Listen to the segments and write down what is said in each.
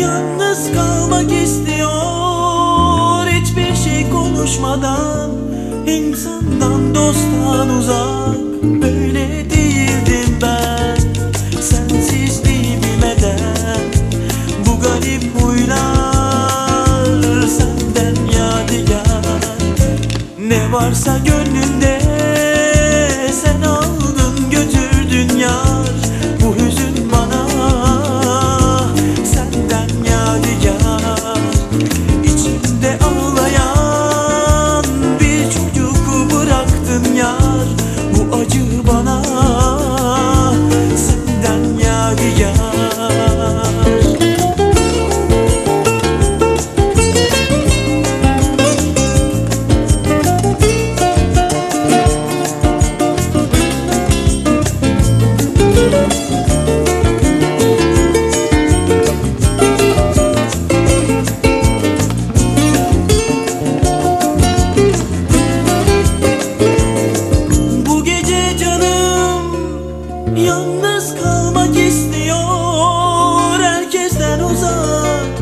Yalnız kalmak istiyor Hiçbir şey konuşmadan insandan dosttan uzak. Böyle değildim ben Sensizliği bilmeden Bu garip huylar Senden yadigar. Ne varsa gönlünde yalnız kalmak istiyor. Herkesten uzak,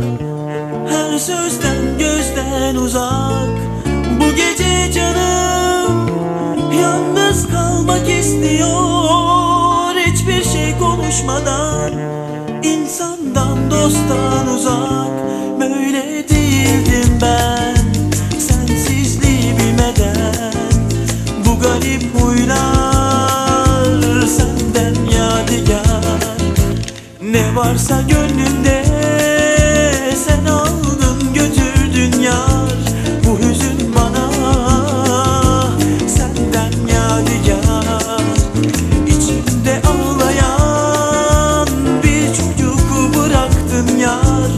her sözden gözden uzak. Bu gece canım yalnız kalmak istiyor. Hiçbir şey konuşmadan, insandan dosttan uzak Ne varsa gönlünde sen aldın götürdün yar. Bu hüzün bana senden yadigar. İçimde ağlayan bir çocuk bıraktın yar.